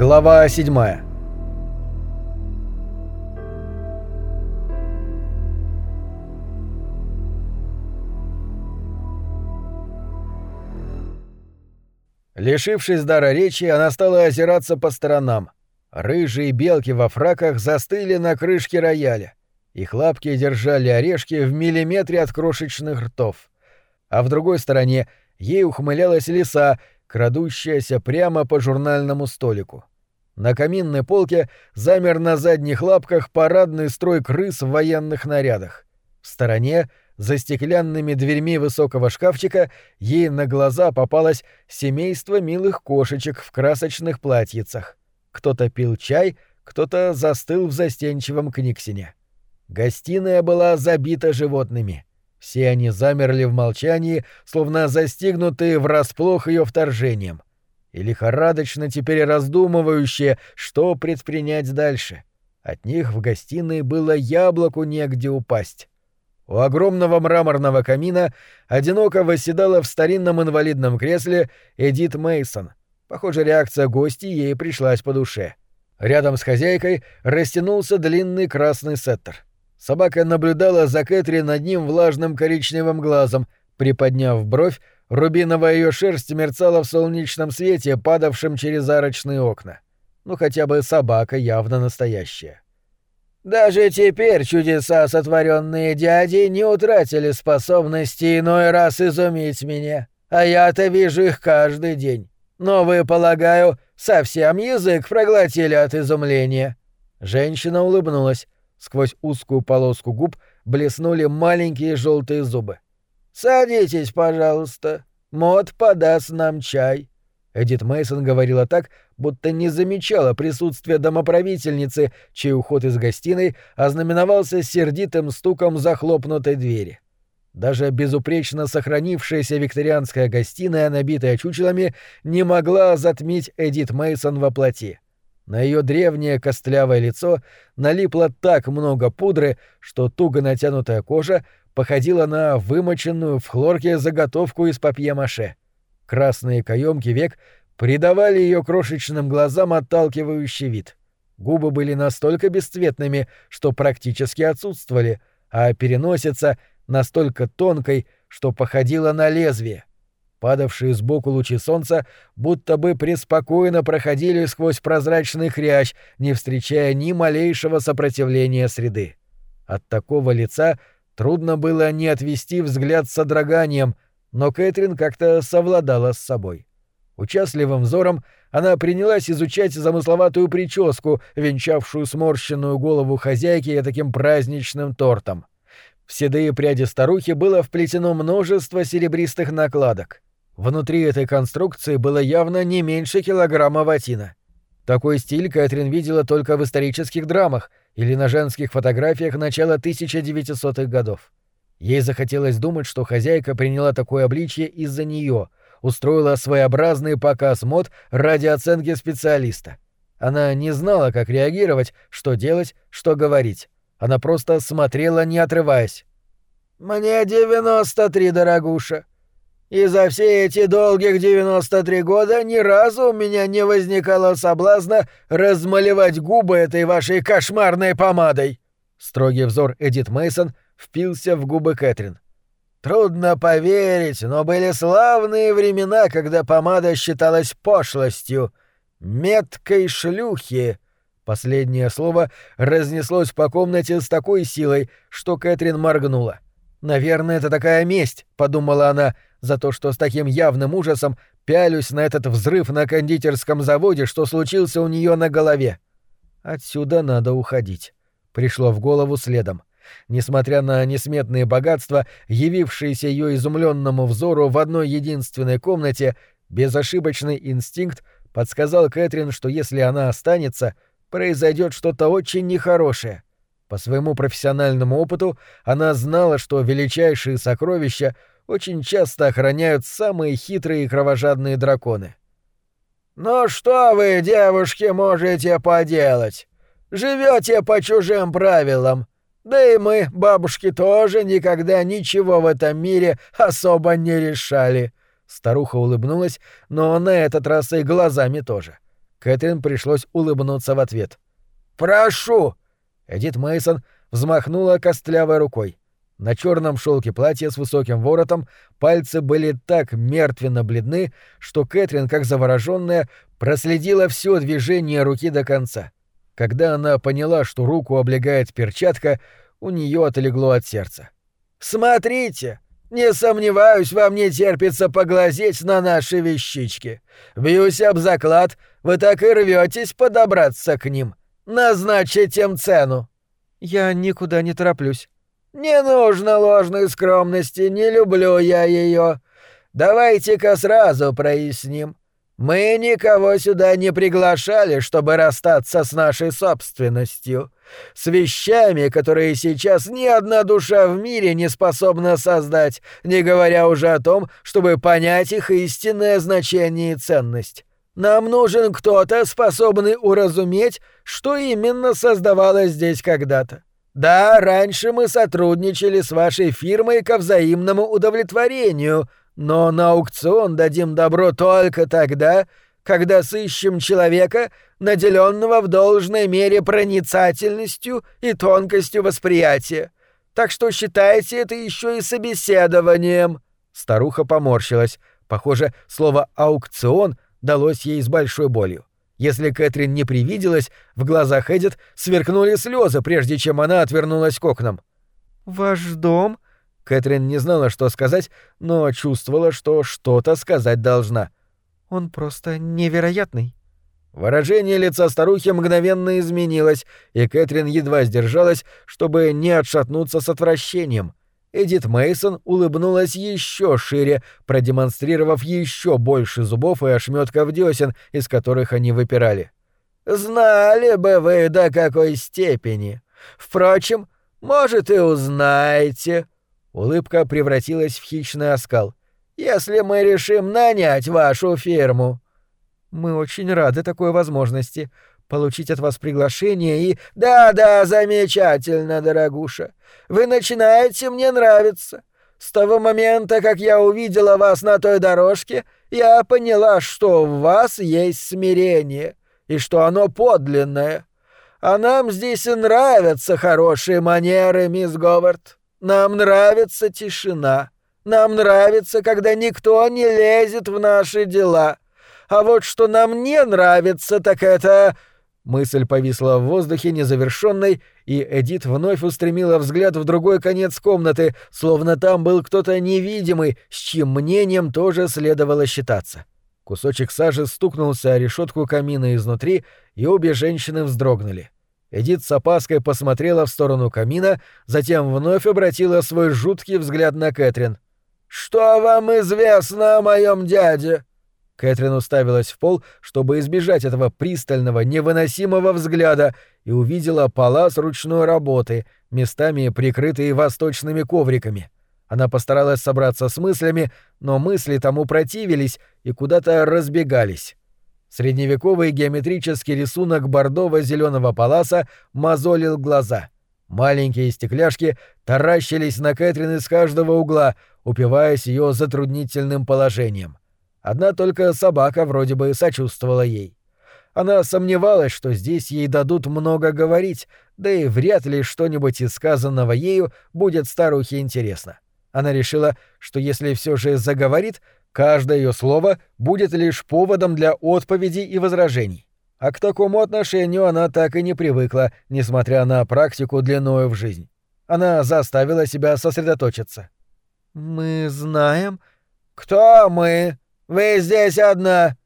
Глава 7 Лишившись дара речи, она стала озираться по сторонам. Рыжие белки во фраках застыли на крышке рояля. Их лапки держали орешки в миллиметре от крошечных ртов. А в другой стороне ей ухмылялась лиса, крадущаяся прямо по журнальному столику. На каминной полке замер на задних лапках парадный строй крыс в военных нарядах. В стороне, за стеклянными дверьми высокого шкафчика, ей на глаза попалось семейство милых кошечек в красочных платьицах. Кто-то пил чай, кто-то застыл в застенчивом книгсине. Гостиная была забита животными. Все они замерли в молчании, словно застигнутые врасплох ее вторжением, и лихорадочно теперь раздумывающие, что предпринять дальше. От них в гостиной было яблоку негде упасть. У огромного мраморного камина одиноко восседала в старинном инвалидном кресле Эдит Мейсон. Похоже, реакция гостей ей пришлась по душе. Рядом с хозяйкой растянулся длинный красный сеттер. Собака наблюдала за Кэтрин над ним влажным коричневым глазом, приподняв бровь, рубиновая ее шерсть мерцала в солнечном свете, падавшем через арочные окна. Ну хотя бы собака явно настоящая. Даже теперь чудеса, сотворенные дядей, не утратили способности иной раз изумить меня, а я-то вижу их каждый день. Но вы, полагаю, совсем язык проглотили от изумления. Женщина улыбнулась. Сквозь узкую полоску губ блеснули маленькие желтые зубы. «Садитесь, пожалуйста. Мод подаст нам чай». Эдит Мейсон говорила так, будто не замечала присутствия домоправительницы, чей уход из гостиной ознаменовался сердитым стуком захлопнутой двери. Даже безупречно сохранившаяся викторианская гостиная, набитая чучелами, не могла затмить Эдит Мейсон во плоти. На ее древнее костлявое лицо налипло так много пудры, что туго натянутая кожа походила на вымоченную в хлорке заготовку из папье-маше. Красные каемки век придавали ее крошечным глазам отталкивающий вид. Губы были настолько бесцветными, что практически отсутствовали, а переносица настолько тонкой, что походила на лезвие. Падавшие сбоку лучи солнца будто бы преспокойно проходили сквозь прозрачный хрящ, не встречая ни малейшего сопротивления среды. От такого лица трудно было не отвести взгляд с содроганием, но Кэтрин как-то совладала с собой. Участливым взором она принялась изучать замысловатую прическу, венчавшую сморщенную голову хозяйки таким праздничным тортом. В седые пряди старухи было вплетено множество серебристых накладок — Внутри этой конструкции было явно не меньше килограмма ватина. Такой стиль Кэтрин видела только в исторических драмах или на женских фотографиях начала 1900-х годов. Ей захотелось думать, что хозяйка приняла такое обличье из-за нее, устроила своеобразный показ мод ради оценки специалиста. Она не знала, как реагировать, что делать, что говорить. Она просто смотрела, не отрываясь. «Мне девяносто три, дорогуша», и за все эти долгих 93 года ни разу у меня не возникало соблазна размалевать губы этой вашей кошмарной помадой. Строгий взор Эдит Мейсон впился в губы Кэтрин. Трудно поверить, но были славные времена, когда помада считалась пошлостью. Меткой шлюхи. Последнее слово разнеслось по комнате с такой силой, что Кэтрин моргнула. «Наверное, это такая месть», — подумала она, — за то, что с таким явным ужасом пялюсь на этот взрыв на кондитерском заводе, что случился у нее на голове. Отсюда надо уходить. Пришло в голову следом. Несмотря на несметные богатства, явившиеся ее изумленному взору в одной единственной комнате, безошибочный инстинкт подсказал Кэтрин, что если она останется, произойдет что-то очень нехорошее. По своему профессиональному опыту она знала, что величайшие сокровища очень часто охраняют самые хитрые и кровожадные драконы. «Ну что вы, девушки, можете поделать? Живете по чужим правилам. Да и мы, бабушки, тоже никогда ничего в этом мире особо не решали». Старуха улыбнулась, но на этот раз и глазами тоже. Кэтрин пришлось улыбнуться в ответ. «Прошу!» Эдит Мейсон взмахнула костлявой рукой. На черном шелке платья с высоким воротом пальцы были так мертвенно бледны, что Кэтрин, как завороженная, проследила все движение руки до конца. Когда она поняла, что руку облегает перчатка, у нее отлегло от сердца. «Смотрите! Не сомневаюсь, вам не терпится поглазеть на наши вещички. Бьюсь об заклад, вы так и рветесь подобраться к ним. Назначить им цену». «Я никуда не тороплюсь». «Не нужно ложной скромности, не люблю я ее. Давайте-ка сразу проясним. Мы никого сюда не приглашали, чтобы расстаться с нашей собственностью, с вещами, которые сейчас ни одна душа в мире не способна создать, не говоря уже о том, чтобы понять их истинное значение и ценность. Нам нужен кто-то, способный уразуметь, что именно создавалось здесь когда-то. Да, раньше мы сотрудничали с вашей фирмой ко взаимному удовлетворению, но на аукцион дадим добро только тогда, когда сыщем человека, наделенного в должной мере проницательностью и тонкостью восприятия. Так что считайте это еще и собеседованием. Старуха поморщилась. Похоже, слово аукцион далось ей с большой болью. Если Кэтрин не привиделась, в глазах Эдит сверкнули слезы, прежде чем она отвернулась к окнам. «Ваш дом?» Кэтрин не знала, что сказать, но чувствовала, что что-то сказать должна. «Он просто невероятный». Выражение лица старухи мгновенно изменилось, и Кэтрин едва сдержалась, чтобы не отшатнуться с отвращением. Эдит Мейсон улыбнулась еще шире, продемонстрировав еще больше зубов и ошметков десен, из которых они выпирали. «Знали бы вы до какой степени. Впрочем, может, и узнаете». Улыбка превратилась в хищный оскал. «Если мы решим нанять вашу фирму». «Мы очень рады такой возможности получить от вас приглашение и... Да-да, замечательно, дорогуша. Вы начинаете мне нравиться. С того момента, как я увидела вас на той дорожке, я поняла, что в вас есть смирение, и что оно подлинное. А нам здесь и нравятся хорошие манеры, мисс Говард. Нам нравится тишина. Нам нравится, когда никто не лезет в наши дела. А вот что нам не нравится, так это Мысль повисла в воздухе незавершенной, и Эдит вновь устремила взгляд в другой конец комнаты, словно там был кто-то невидимый, с чьим мнением тоже следовало считаться. Кусочек сажи стукнулся о решетку камина изнутри, и обе женщины вздрогнули. Эдит с опаской посмотрела в сторону камина, затем вновь обратила свой жуткий взгляд на Кэтрин. «Что вам известно о моем дяде?» Кэтрин уставилась в пол, чтобы избежать этого пристального, невыносимого взгляда, и увидела пола с ручной работы, местами прикрытые восточными ковриками. Она постаралась собраться с мыслями, но мысли тому противились и куда-то разбегались. Средневековый геометрический рисунок бордово-зеленого паласа мозолил глаза. Маленькие стекляшки таращились на Кэтрин из каждого угла, упиваясь ее затруднительным положением. Одна только собака вроде бы сочувствовала ей. Она сомневалась, что здесь ей дадут много говорить, да и вряд ли что-нибудь из сказанного ею будет старухе интересно. Она решила, что если все же заговорит, каждое ее слово будет лишь поводом для отповедей и возражений. А к такому отношению она так и не привыкла, несмотря на практику длиною в жизнь. Она заставила себя сосредоточиться. «Мы знаем...» «Кто мы?» Вы здесь одна!»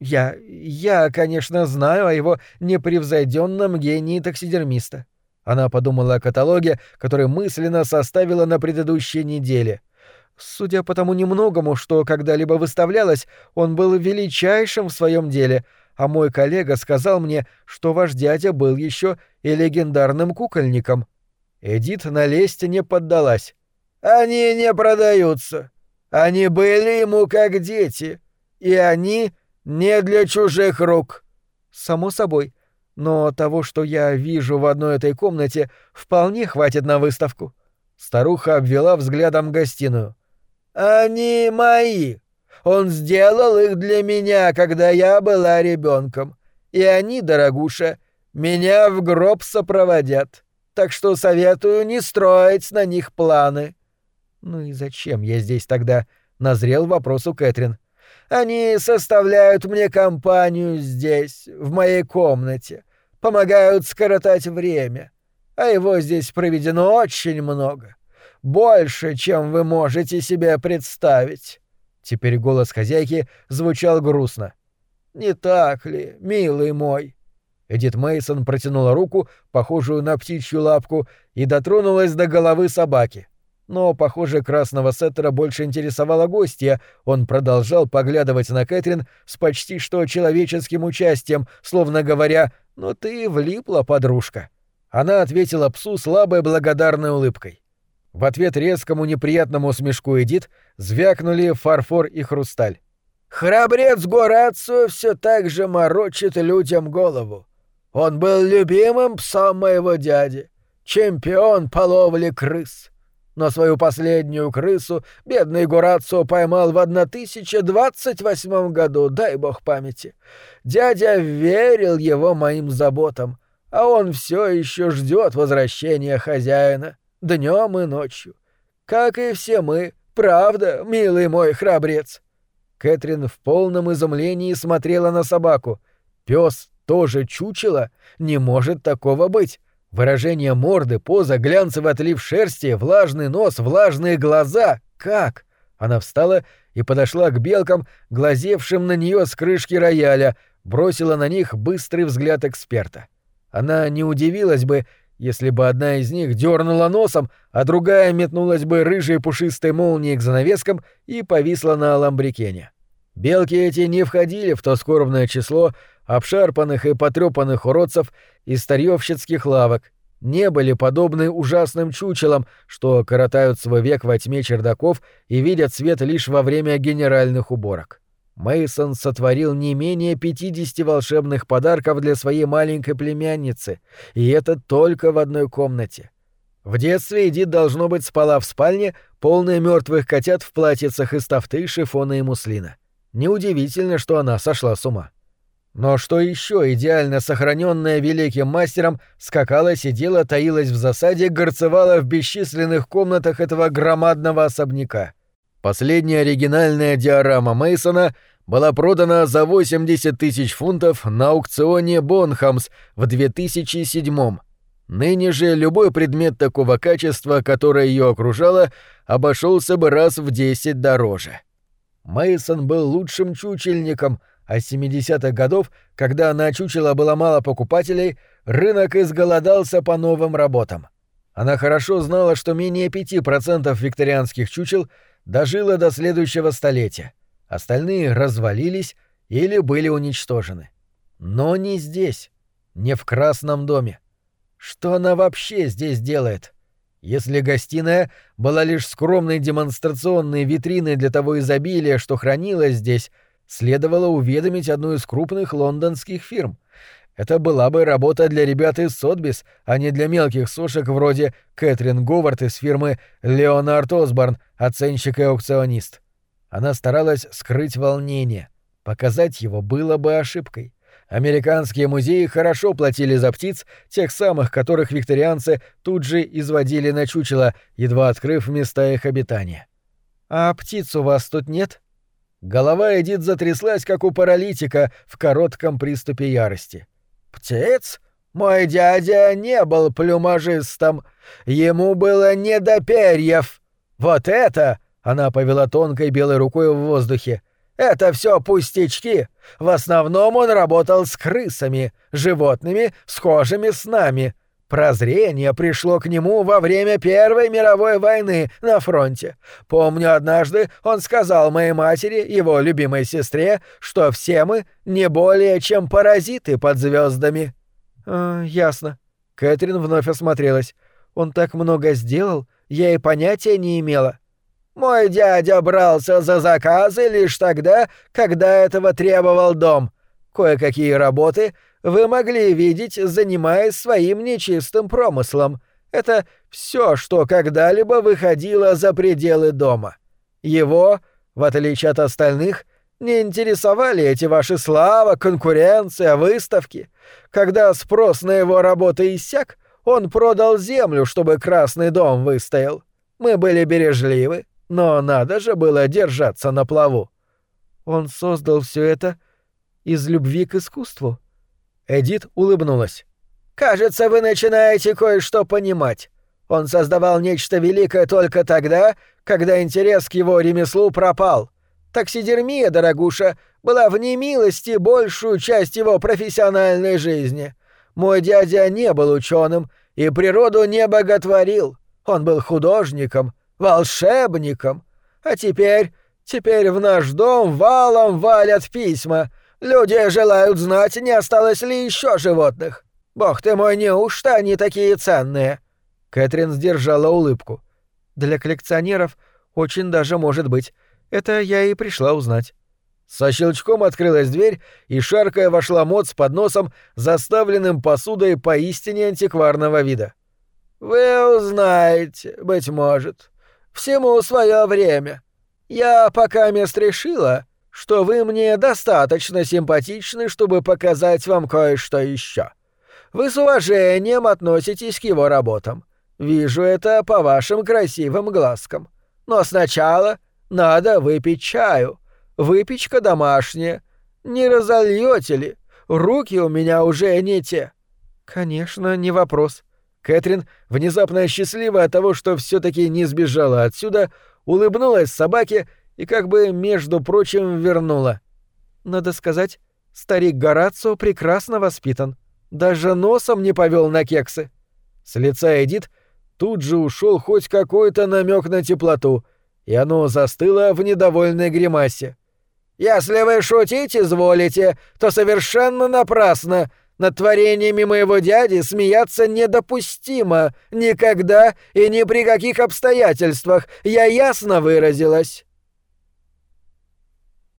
«Я... я, конечно, знаю о его непревзойденном гении таксидермиста». Она подумала о каталоге, который мысленно составила на предыдущей неделе. Судя по тому немногому, что когда-либо выставлялось, он был величайшим в своем деле, а мой коллега сказал мне, что ваш дядя был еще и легендарным кукольником. Эдит на лесть не поддалась. «Они не продаются. Они были ему как дети, и они не для чужих рук. Само собой. Но того, что я вижу в одной этой комнате, вполне хватит на выставку. Старуха обвела взглядом гостиную. Они мои. Он сделал их для меня, когда я была ребенком. и они, дорогуша, меня в гроб сопроводят. Так что советую не строить на них планы». «Ну и зачем я здесь тогда?» — назрел вопрос у Кэтрин. «Они составляют мне компанию здесь, в моей комнате, помогают скоротать время, а его здесь проведено очень много. Больше, чем вы можете себе представить». Теперь голос хозяйки звучал грустно. «Не так ли, милый мой?» Эдит Мейсон протянула руку, похожую на птичью лапку, и дотронулась до головы собаки. Но, похоже, красного сеттера больше интересовала гостья. Он продолжал поглядывать на Кэтрин с почти что человеческим участием, словно говоря «Ну ты влипла, подружка». Она ответила псу слабой благодарной улыбкой. В ответ резкому неприятному смешку Эдит звякнули фарфор и хрусталь. «Храбрец Горацио все так же морочит людям голову. Он был любимым псом моего дяди, чемпион по ловле крыс. Но свою последнюю крысу бедный Горацио поймал в 1028 году, дай бог памяти. Дядя верил его моим заботам, а он все еще ждет возвращения хозяина днем и ночью. Как и все мы, правда, милый мой храбрец. Кэтрин в полном изумлении смотрела на собаку. Пес тоже чучело? Не может такого быть. Выражение морды, поза, глянцевый отлив шерсти, влажный нос, влажные глаза. Как? Она встала и подошла к белкам, глазевшим на нее с крышки рояля, бросила на них быстрый взгляд эксперта. Она не удивилась бы, если бы одна из них дернула носом, а другая метнулась бы рыжей пушистой молнией к занавескам и повисла на аламбрикене. Белки эти не входили в то скорбное число обшарпанных и потрепанных уродцев из старьевщицких лавок, не были подобны ужасным чучелам, что коротают свой век во тьме чердаков и видят свет лишь во время генеральных уборок. Мейсон сотворил не менее 50 волшебных подарков для своей маленькой племянницы, и это только в одной комнате. В детстве Эдит, должно быть, спала в спальне, полная мертвых котят в платьицах из тафты, шифона и муслина. Неудивительно, что она сошла с ума. Но что еще идеально сохраненная великим мастером, скакала, сидела, таилась в засаде, горцевала в бесчисленных комнатах этого громадного особняка. Последняя оригинальная диорама Мейсона была продана за 80 тысяч фунтов на аукционе Бонхамс в 2007 -м. Ныне же любой предмет такого качества, которое ее окружало, обошелся бы раз в 10 дороже. Мейсон был лучшим чучельником — а с 70-х годов, когда на чучело было мало покупателей, рынок изголодался по новым работам. Она хорошо знала, что менее 5% викторианских чучел дожило до следующего столетия. Остальные развалились или были уничтожены. Но не здесь, не в Красном доме. Что она вообще здесь делает? Если гостиная была лишь скромной демонстрационной витриной для того изобилия, что хранилось здесь, следовало уведомить одну из крупных лондонских фирм. Это была бы работа для ребят из Сотбис, а не для мелких сушек вроде Кэтрин Говард из фирмы Леонард Осборн, оценщик и аукционист. Она старалась скрыть волнение. Показать его было бы ошибкой. Американские музеи хорошо платили за птиц, тех самых, которых викторианцы тут же изводили на чучело, едва открыв места их обитания. «А птиц у вас тут нет?» Голова Эдит затряслась, как у паралитика в коротком приступе ярости. «Птиц? Мой дядя не был плюмажистом. Ему было не до перьев. Вот это...» — она повела тонкой белой рукой в воздухе. «Это все пустячки. В основном он работал с крысами, животными, схожими с нами. Прозрение пришло к нему во время Первой мировой войны на фронте. Помню, однажды он сказал моей матери, его любимой сестре, что все мы не более чем паразиты под звездами. «Э, «Ясно». Кэтрин вновь осмотрелась. «Он так много сделал, я и понятия не имела». «Мой дядя брался за заказы лишь тогда, когда этого требовал дом. Кое-какие работы вы могли видеть, занимаясь своим нечистым промыслом. Это все, что когда-либо выходило за пределы дома. Его, в отличие от остальных, Не интересовали эти ваши слава, конкуренция, выставки. Когда спрос на его работы иссяк, он продал землю, чтобы Красный дом выстоял. Мы были бережливы, но надо же было держаться на плаву. Он создал все это из любви к искусству. Эдит улыбнулась. Кажется, вы начинаете кое-что понимать. Он создавал нечто великое только тогда, когда интерес к его ремеслу пропал. Таксидермия, дорогуша, была в немилости большую часть его профессиональной жизни. Мой дядя не был ученым и природу не боготворил. Он был художником, волшебником. А теперь, теперь в наш дом валом валят письма. Люди желают знать, не осталось ли еще животных. Бог ты мой, неужто они такие ценные?» Кэтрин сдержала улыбку. «Для коллекционеров очень даже может быть. Это я и пришла узнать». Со щелчком открылась дверь, и шаркая вошла мод с подносом, заставленным посудой поистине антикварного вида. «Вы узнаете, быть может. Всему свое время. Я пока мест решила, что вы мне достаточно симпатичны, чтобы показать вам кое-что еще. Вы с уважением относитесь к его работам. Вижу это по вашим красивым глазкам. Но сначала надо выпить чаю. Выпечка домашняя. Не разольете ли? Руки у меня уже не те». «Конечно, не вопрос», Кэтрин, внезапно счастливая от того, что все таки не сбежала отсюда, улыбнулась собаке и как бы, между прочим, вернула. Надо сказать, старик Горацио прекрасно воспитан. Даже носом не повел на кексы. С лица Эдит тут же ушел хоть какой-то намек на теплоту, и оно застыло в недовольной гримасе. «Если вы шутить изволите, то совершенно напрасно. Над творениями моего дяди смеяться недопустимо. Никогда и ни при каких обстоятельствах. Я ясно выразилась».